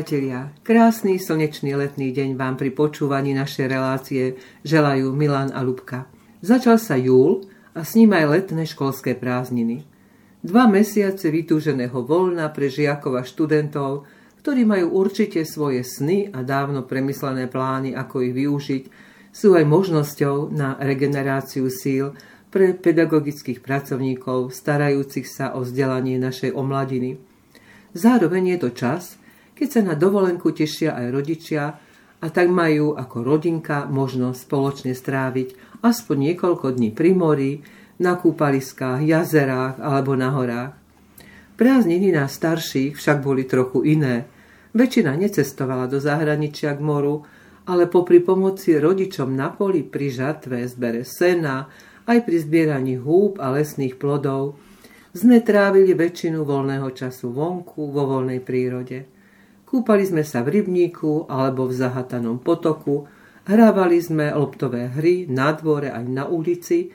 priatelia, krásny slnečný letný deň vám pri počúvaní našej relácie želajú Milan a Lubka. Začal sa júl a s ním aj letné školské prázdniny. Dva mesiace vytúženého voľna pre žiakov a študentov, ktorí majú určite svoje sny a dávno premyslené plány, ako ich využiť, sú aj možnosťou na regeneráciu síl pre pedagogických pracovníkov starajúcich sa o vzdelanie našej omladiny. Zároveň je to čas, keď sa na dovolenku tešia aj rodičia a tak majú ako rodinka možnosť spoločne stráviť aspoň niekoľko dní pri mori, na kúpaliskách, jazerách alebo na horách. Prázdniny nás starších však boli trochu iné. Väčšina necestovala do zahraničia k moru, ale popri pomoci rodičom na poli pri žatve, zbere sena, aj pri zbieraní húb a lesných plodov, sme trávili väčšinu voľného času vonku, vo voľnej prírode. Kúpali sme sa v rybníku alebo v zahatanom potoku, hrávali sme loptové hry na dvore aj na ulici,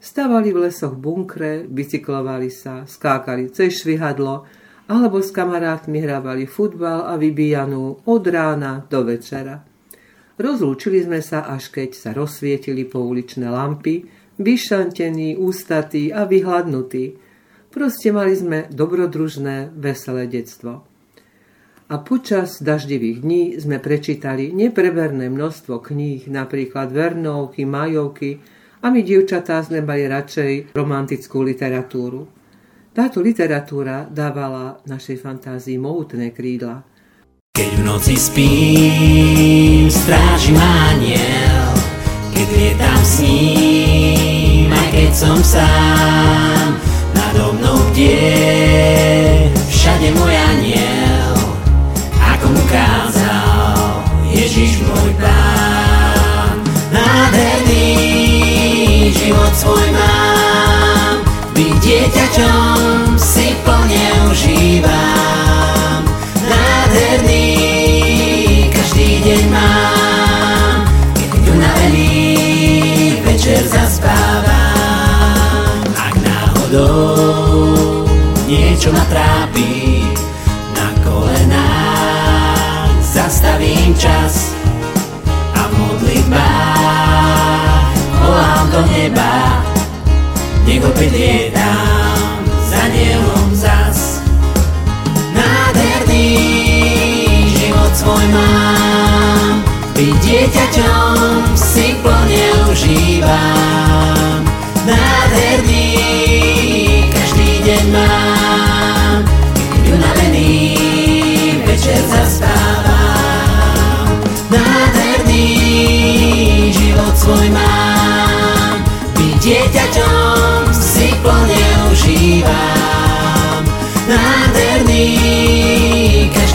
stavali v lesoch bunkre, bicyklovali sa, skákali cez švihadlo alebo s kamarátmi hrávali futbal a vybíjanú od rána do večera. Rozlúčili sme sa, až keď sa rozsvietili pouličné lampy, vyšantení, ústatí a vyhladnutí. Proste mali sme dobrodružné, veselé detstvo a počas daždivých dní sme prečítali nepreberné množstvo kníh, napríklad Vernovky, Majovky a my dievčatá sme mali radšej romantickú literatúru. Táto literatúra dávala našej fantázii mohutné krídla. Keď v noci spím, stráži ma aniel, keď lietam s ním, aj keď som sám, nado mnou bdie, všade môj náhodou niečo ma trápi, zastavím čas a v volám do neba, nech opäť lietam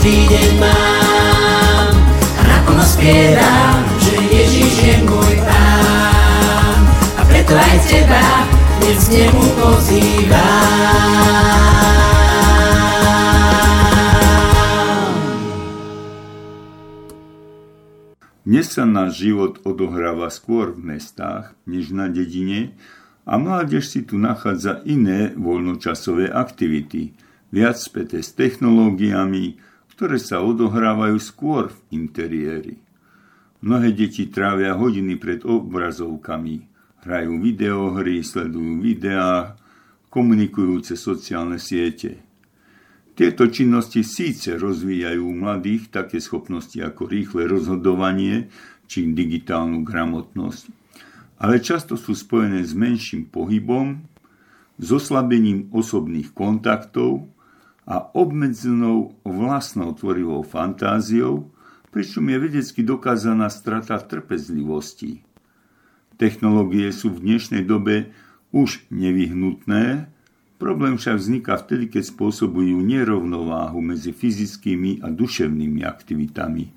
každý deň mám a naplno spievam, že Ježiš je môj pán. A preto aj teba dnes k nemu pozývam. Dnes sa náš život odohráva skôr v mestách, než na dedine a mládež si tu nachádza iné voľnočasové aktivity, viac späté s technológiami, ktoré sa odohrávajú skôr v interiéri. Mnohé deti trávia hodiny pred obrazovkami, hrajú videohry, sledujú videá, komunikujú cez sociálne siete – tieto činnosti síce rozvíjajú u mladých také schopnosti ako rýchle rozhodovanie či digitálnu gramotnosť, ale často sú spojené s menším pohybom, s oslabením osobných kontaktov a obmedzenou vlastnou tvorivou fantáziou, pričom je vedecky dokázaná strata trpezlivosti. Technológie sú v dnešnej dobe už nevyhnutné, Problém však vzniká vtedy, keď spôsobujú nerovnováhu medzi fyzickými a duševnými aktivitami.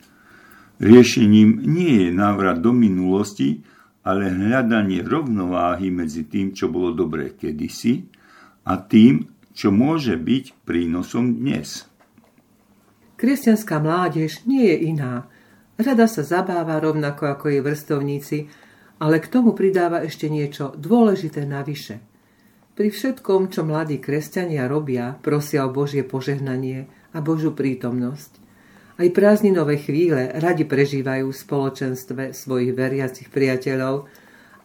Riešením nie je návrat do minulosti, ale hľadanie rovnováhy medzi tým, čo bolo dobré kedysi a tým, čo môže byť prínosom dnes. Kresťanská mládež nie je iná. Rada sa zabáva rovnako ako jej vrstovníci, ale k tomu pridáva ešte niečo dôležité navyše – pri všetkom, čo mladí kresťania robia, prosia o Božie požehnanie a Božú prítomnosť. Aj prázdninové chvíle radi prežívajú v spoločenstve svojich veriacich priateľov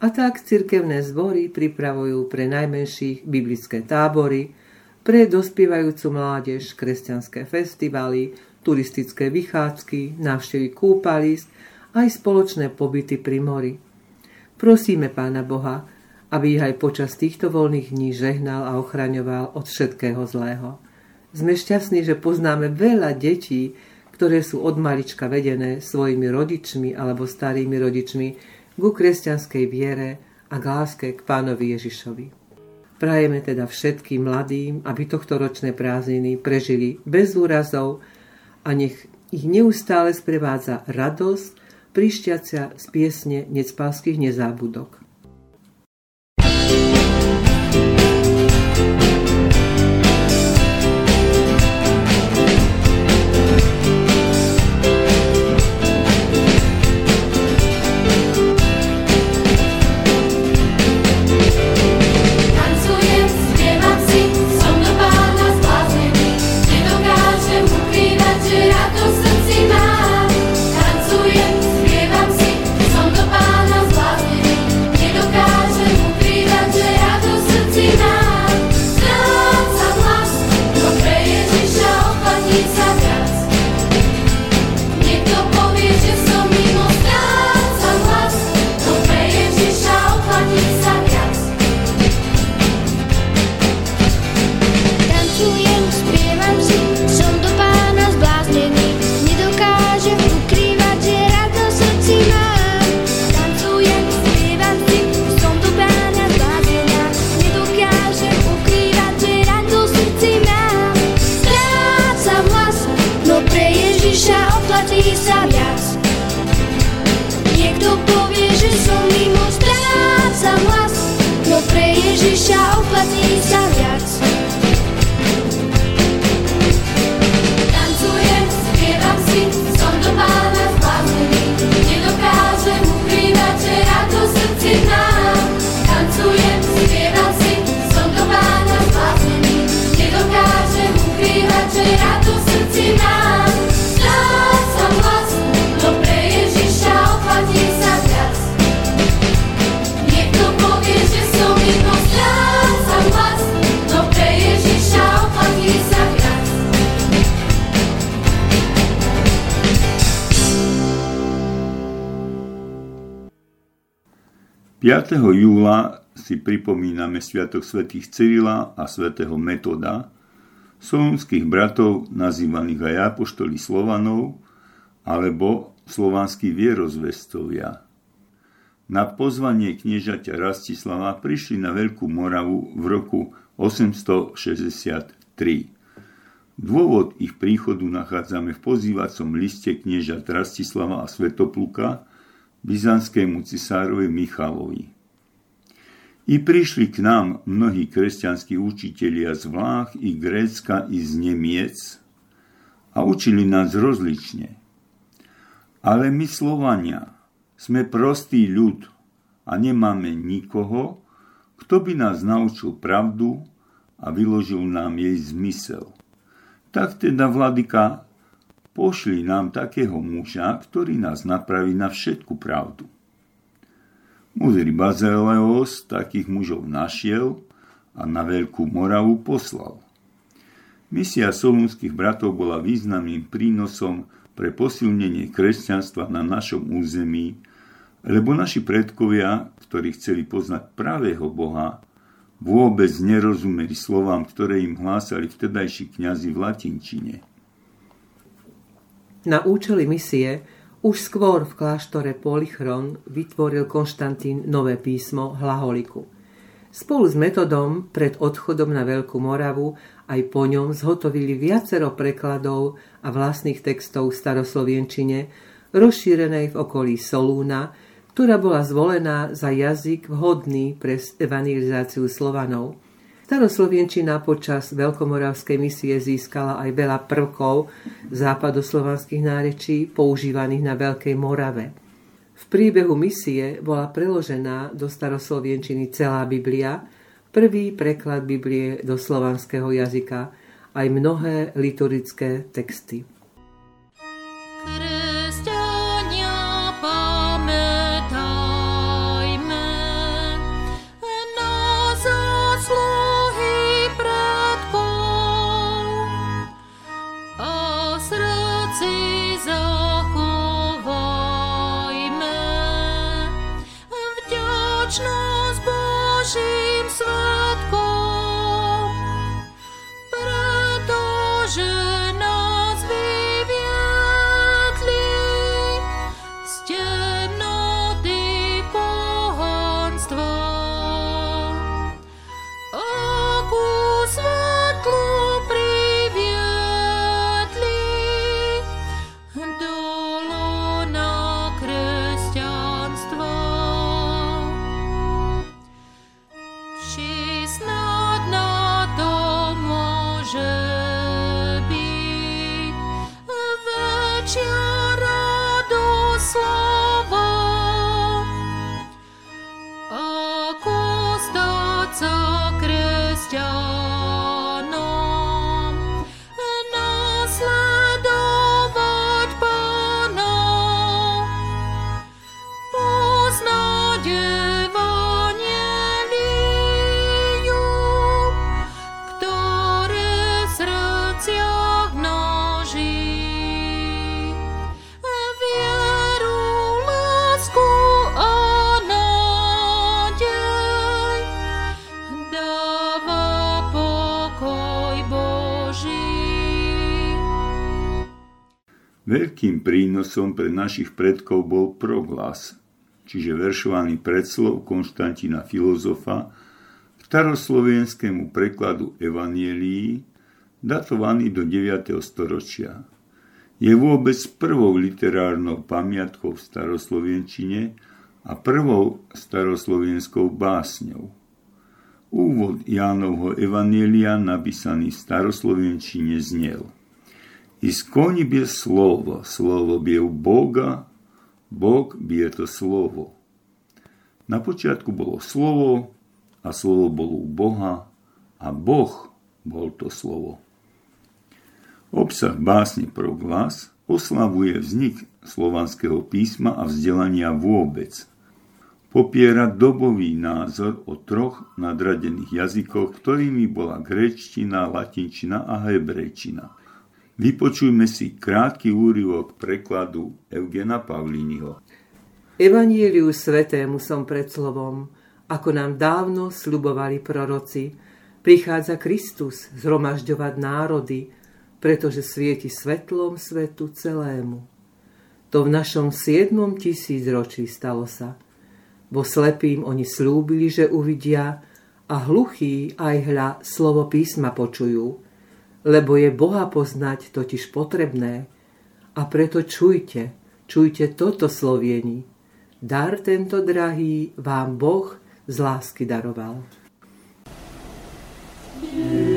a tak cirkevné zbory pripravujú pre najmenších biblické tábory, pre dospievajúcu mládež kresťanské festivaly, turistické vychádzky, návštevy kúpalisk, aj spoločné pobyty pri mori. Prosíme Pána Boha, aby ich aj počas týchto voľných dní žehnal a ochraňoval od všetkého zlého. Sme šťastní, že poznáme veľa detí, ktoré sú od malička vedené svojimi rodičmi alebo starými rodičmi ku kresťanskej viere a k láske k pánovi Ježišovi. Prajeme teda všetkým mladým, aby tohto ročné prázdniny prežili bez úrazov a nech ich neustále sprevádza radosť, prišťacia z piesne necpálskych nezábudok. Júla si pripomíname Sviatok svätých Cyrila a svätého Metoda, solúnskych bratov nazývaných aj apoštoli Slovanov alebo slovanskí vierozvestovia. Na pozvanie kniežaťa Rastislava prišli na Veľkú Moravu v roku 863. Dôvod ich príchodu nachádzame v pozývacom liste kniežat Rastislava a Svetopluka, byzantskému cisárovi Michalovi. I prišli k nám mnohí kresťanskí učitelia z Vlách i Grécka i z Nemiec a učili nás rozlične. Ale my Slovania sme prostý ľud a nemáme nikoho, kto by nás naučil pravdu a vyložil nám jej zmysel. Tak teda vladyka pošli nám takého muža, ktorý nás napraví na všetku pravdu. Mudrý Bazeleos takých mužov našiel a na Veľkú Moravu poslal. Misia solúnskych bratov bola významným prínosom pre posilnenie kresťanstva na našom území, lebo naši predkovia, ktorí chceli poznať pravého Boha, vôbec nerozumeli slovám, ktoré im hlásali vtedajší kňazi v latinčine – na účely misie už skôr v kláštore Polychron vytvoril Konštantín nové písmo Hlaholiku. Spolu s metodom pred odchodom na Veľkú Moravu aj po ňom zhotovili viacero prekladov a vlastných textov v staroslovienčine, rozšírenej v okolí Solúna, ktorá bola zvolená za jazyk vhodný pre evangelizáciu Slovanov – Staroslovenčina počas veľkomoravskej misie získala aj veľa prvkov západoslovanských nárečí používaných na Veľkej Morave. V príbehu misie bola preložená do staroslovenčiny celá Biblia, prvý preklad Biblie do slovanského jazyka, aj mnohé liturgické texty. Veľkým prínosom pre našich predkov bol proglas, čiže veršovaný predslov Konštantína filozofa k staroslovenskému prekladu Evanielii, datovaný do 9. storočia. Je vôbec prvou literárnou pamiatkou v staroslovenčine a prvou staroslovenskou básňou. Úvod Jánovho Evanielia napísaný v staroslovenčine znel – Искони бе слово, слово бе у Бога, Бог бе to slovo. Na počiatku bolo slovo a slovo bolo u Boha a Boh bol to slovo. Obsah básne Proglas oslavuje vznik slovanského písma a vzdelania vôbec. Popiera dobový názor o troch nadradených jazykoch, ktorými bola gréčtina, latinčina a hebrejčina – Vypočujme si krátky úryvok prekladu Eugena Pavlíniho. Evanieliu svetému som pred slovom, ako nám dávno slubovali proroci, prichádza Kristus zhromažďovať národy, pretože svieti svetlom svetu celému. To v našom siedmom tisícročí stalo sa. Bo slepým oni slúbili, že uvidia a hluchí aj hľa slovo písma počujú lebo je Boha poznať totiž potrebné. A preto čujte, čujte toto sloviení. Dar tento drahý vám Boh z lásky daroval. Thank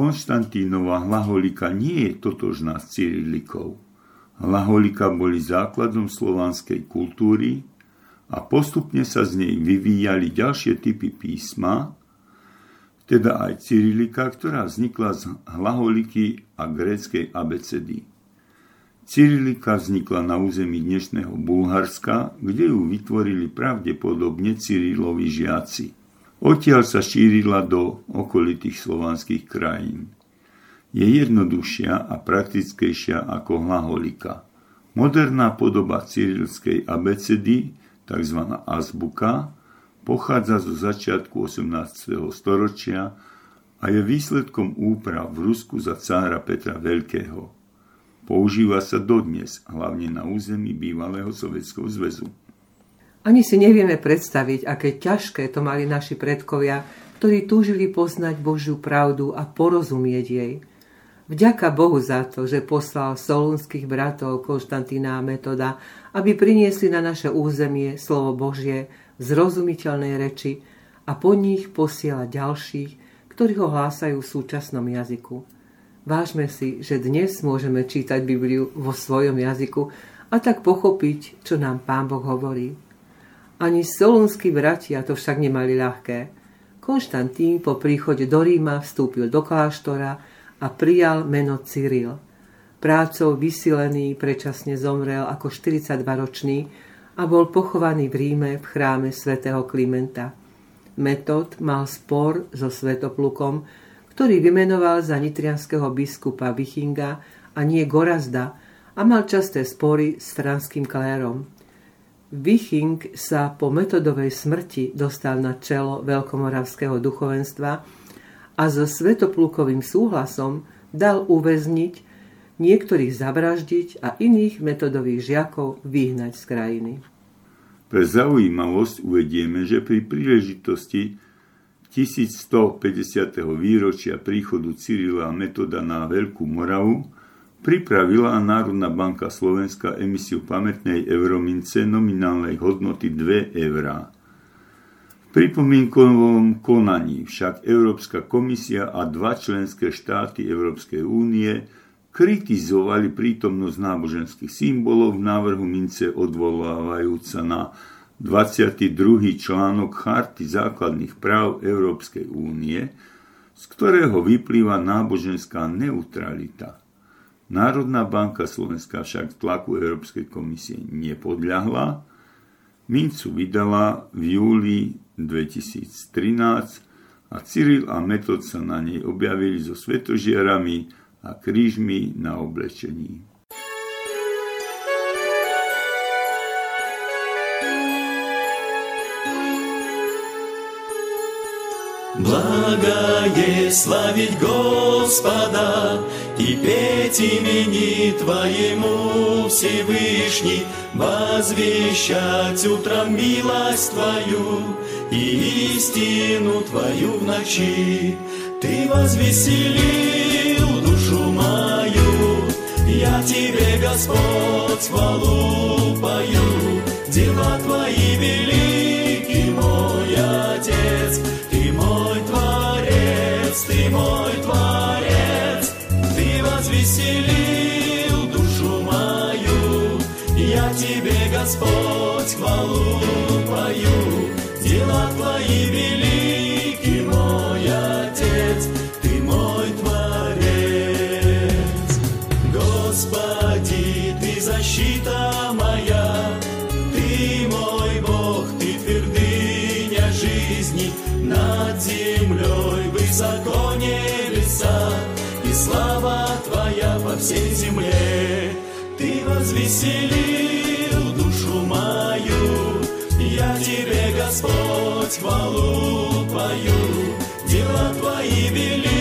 Konštantínova hlaholika nie je totožná s cyrilikou. Hlaholika boli základom slovanskej kultúry a postupne sa z nej vyvíjali ďalšie typy písma, teda aj cyrilika, ktorá vznikla z hlaholiky a gréckej abecedy. Cyrilika vznikla na území dnešného Bulharska, kde ju vytvorili pravdepodobne Cyrilovi žiaci. Odtiaľ sa šírila do okolitých slovanských krajín je jednoduchšia a praktickejšia ako hlaholika. Moderná podoba cyrilskej abecedy, tzv. azbuka, pochádza zo začiatku 18. storočia a je výsledkom úprav v Rusku za cára Petra Veľkého. Používa sa dodnes, hlavne na území bývalého Sovietskeho zväzu. Ani si nevieme predstaviť, aké ťažké to mali naši predkovia, ktorí túžili poznať Božiu pravdu a porozumieť jej – Vďaka Bohu za to, že poslal solúnskych bratov Konštantína a Metoda, aby priniesli na naše územie slovo Božie v zrozumiteľnej reči a po nich posiela ďalších, ktorí ho hlásajú v súčasnom jazyku. Vážme si, že dnes môžeme čítať Bibliu vo svojom jazyku a tak pochopiť, čo nám Pán Boh hovorí. Ani solúnsky bratia to však nemali ľahké. Konštantín po príchode do Ríma vstúpil do kláštora, a prijal meno Cyril. Prácou vysilený prečasne zomrel ako 42-ročný a bol pochovaný v Ríme v chráme svätého Klimenta. Metod mal spor so Svetoplukom, ktorý vymenoval za nitrianského biskupa Vichinga a nie Gorazda a mal časté spory s franským klérom. Viching sa po metodovej smrti dostal na čelo veľkomoravského duchovenstva a so svetoplukovým súhlasom dal uväzniť, niektorých zavraždiť a iných metodových žiakov vyhnať z krajiny. Pre zaujímavosť uvedieme, že pri príležitosti 1150. výročia príchodu Cyrila Metoda na Veľkú Moravu pripravila Národná banka Slovenska emisiu pamätnej euromince nominálnej hodnoty 2 eurá pripomienkovom konaní však Európska komisia a dva členské štáty Európskej únie kritizovali prítomnosť náboženských symbolov v návrhu mince odvolávajúca na 22. článok Charty základných práv Európskej únie, z ktorého vyplýva náboženská neutralita. Národná banka Slovenska však tlaku Európskej komisie nepodľahla, mincu vydala v júli 2013 a Cyril a Metod sa na nej objavili so svetožiarami a krížmi na oblečení. Благое славить Господа и петь имени Твоему Всевышний, возвещать утром милость Твою и истину Твою в ночи. Ты возвеселил душу мою, я Тебе, Господь, хвалу пою, дела Твои велики, Ты возвеселил душу мою, я Тебе, Господь, хвалу пою, дела Твои велики, Ты возвеселил душу мою, я Тебе, Господь, хвалу пою, дела Твои велики,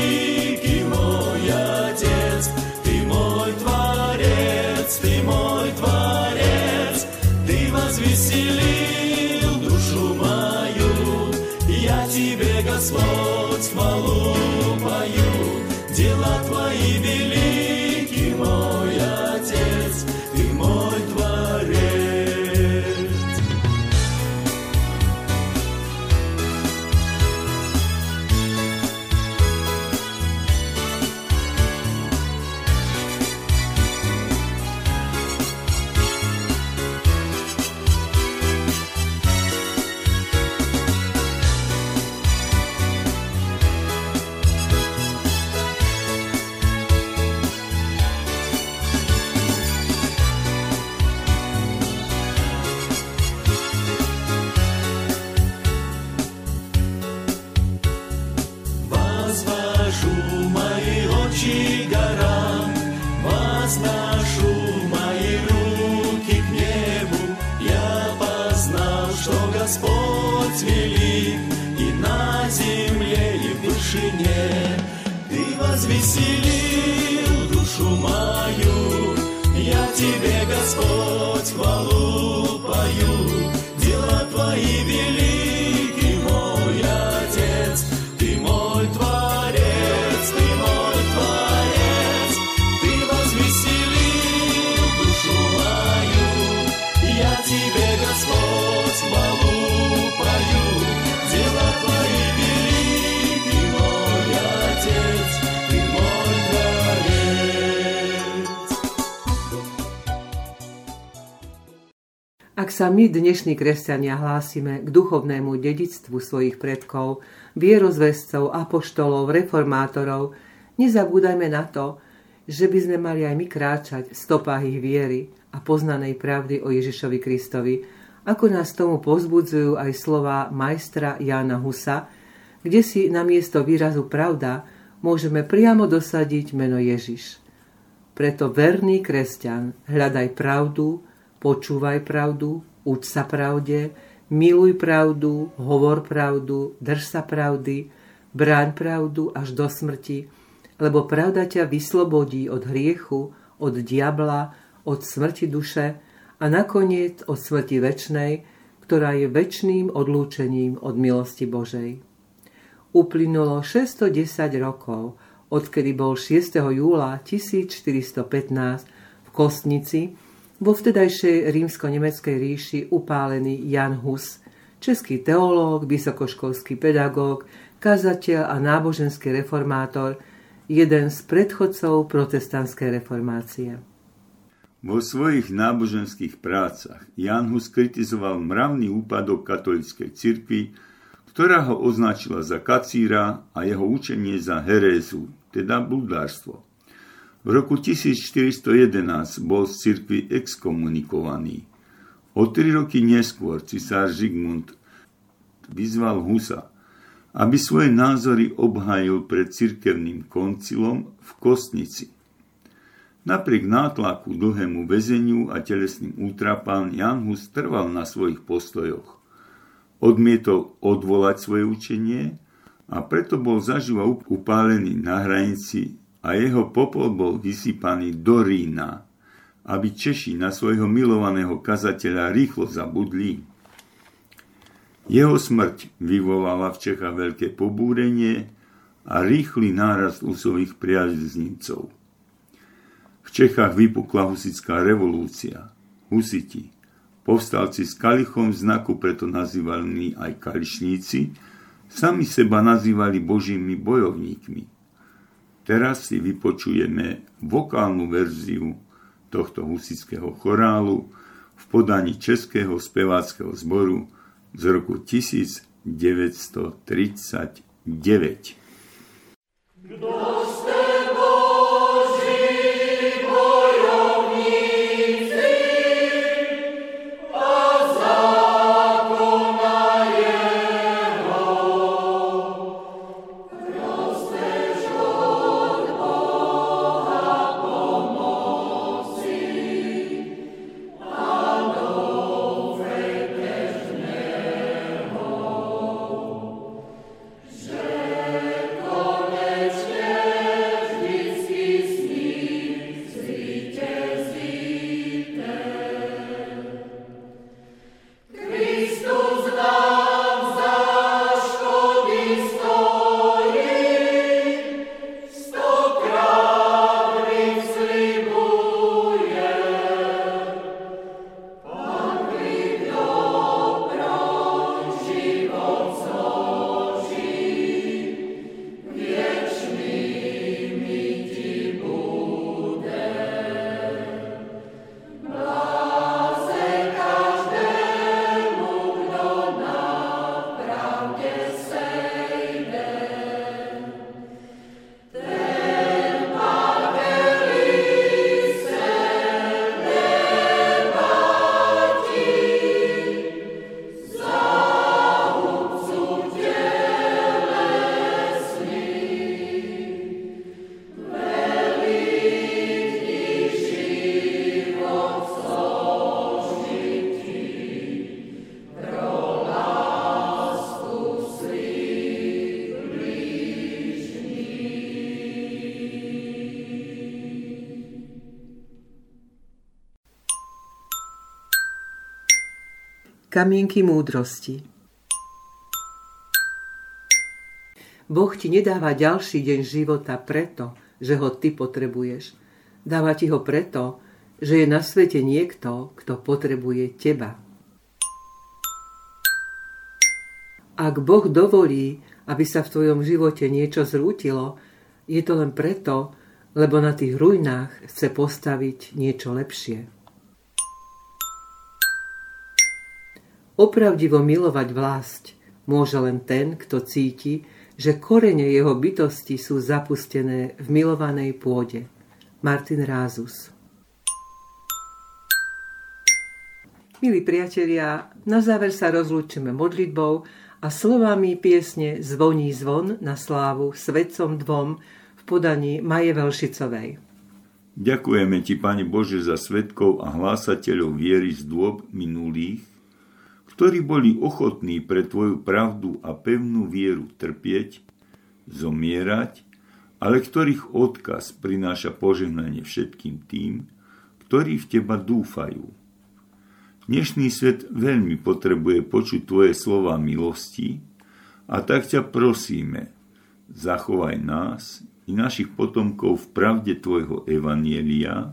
Ты возвеселил душу мою, я тебе, Господь, хвалу Ak sa my, dnešní kresťania, hlásime k duchovnému dedictvu svojich predkov, vierozvescov, apoštolov, reformátorov, nezabúdajme na to, že by sme mali aj my kráčať v stopách ich viery a poznanej pravdy o Ježišovi Kristovi, ako nás tomu pozbudzujú aj slova majstra Jána Husa, kde si na miesto výrazu pravda môžeme priamo dosadiť meno Ježiš. Preto verný kresťan, hľadaj pravdu, počúvaj pravdu, uč sa pravde, miluj pravdu, hovor pravdu, drž sa pravdy, bráň pravdu až do smrti, lebo pravda ťa vyslobodí od hriechu, od diabla, od smrti duše a nakoniec od smrti väčnej, ktorá je väčným odlúčením od milosti Božej. Uplynulo 610 rokov, odkedy bol 6. júla 1415 v Kostnici vo vtedajšej rímsko-nemeckej ríši upálený Jan Hus, český teológ, vysokoškolský pedagóg, kazateľ a náboženský reformátor, jeden z predchodcov protestantskej reformácie. Vo svojich náboženských prácach Jan Hus kritizoval mravný úpadok katolíckej cirkvi, ktorá ho označila za kacíra a jeho učenie za herézu, teda bludárstvo. V roku 1411 bol z cirkvi exkomunikovaný. O tri roky neskôr cisár Žigmund vyzval Husa, aby svoje názory obhájil pred cirkevným koncilom v Kostnici. Napriek nátlaku, dlhému väzeniu a telesným útrapám Jan Hus trval na svojich postojoch. Odmietol odvolať svoje učenie a preto bol zaživa upálený na hranici a jeho popol bol vysypaný do Rína, aby Češi na svojho milovaného kazateľa rýchlo zabudli. Jeho smrť vyvolala v Čechách veľké pobúrenie a rýchly nárast u svojich priaznicov. V Čechách vypukla husická revolúcia. Husiti, povstalci s kalichom znaku preto nazývaní aj kališníci, sami seba nazývali božími bojovníkmi – Teraz si vypočujeme vokálnu verziu tohto husického chorálu v podaní Českého speváckého zboru z roku 1939. Kdo Kamienky múdrosti Boh ti nedáva ďalší deň života preto, že ho ty potrebuješ. Dáva ti ho preto, že je na svete niekto, kto potrebuje teba. Ak Boh dovolí, aby sa v tvojom živote niečo zrútilo, je to len preto, lebo na tých ruinách chce postaviť niečo lepšie. Opravdivo milovať vlast môže len ten, kto cíti, že korene jeho bytosti sú zapustené v milovanej pôde. Martin Rázus Milí priatelia, na záver sa rozlúčime modlitbou a slovami piesne Zvoní zvon na slávu svetcom dvom v podaní Maje Velšicovej. Ďakujeme Ti, Pane Bože, za svetkov a hlásateľov viery z dôb minulých, ktorí boli ochotní pre Tvoju pravdu a pevnú vieru trpieť, zomierať, ale ktorých odkaz prináša požehnanie všetkým tým, ktorí v Teba dúfajú. Dnešný svet veľmi potrebuje počuť Tvoje slova milosti a tak ťa prosíme, zachovaj nás i našich potomkov v pravde Tvojho Evanielia,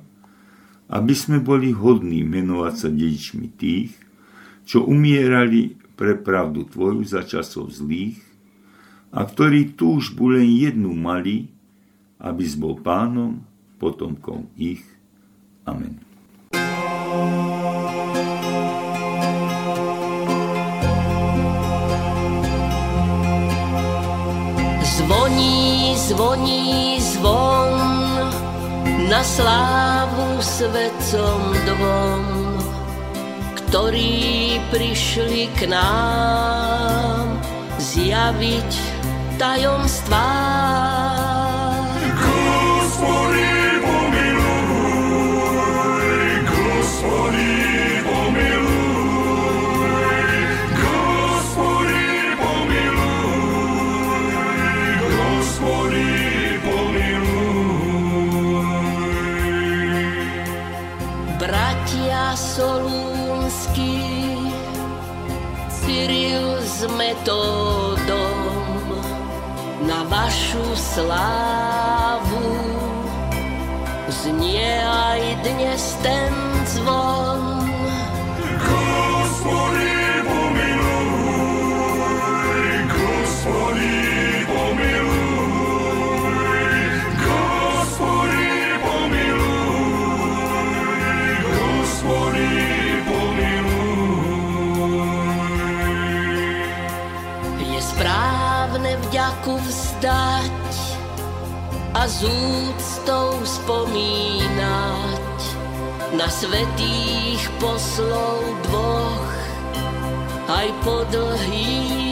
aby sme boli hodní menovať sa dedičmi tých, čo umierali pre pravdu Tvoju za časov zlých a ktorí túžbu len jednu mali, aby bol pánom, potomkom ich. Amen. Zvoní, zvoní zvon na slávu svetcom dvom, ktorí prišli k nám zjaviť tajomstvá. Metódom na vašu slávu znie aj dnes ten zvon. Vzdať a z úctou spomínať na svetých poslov dvoch aj po dlhých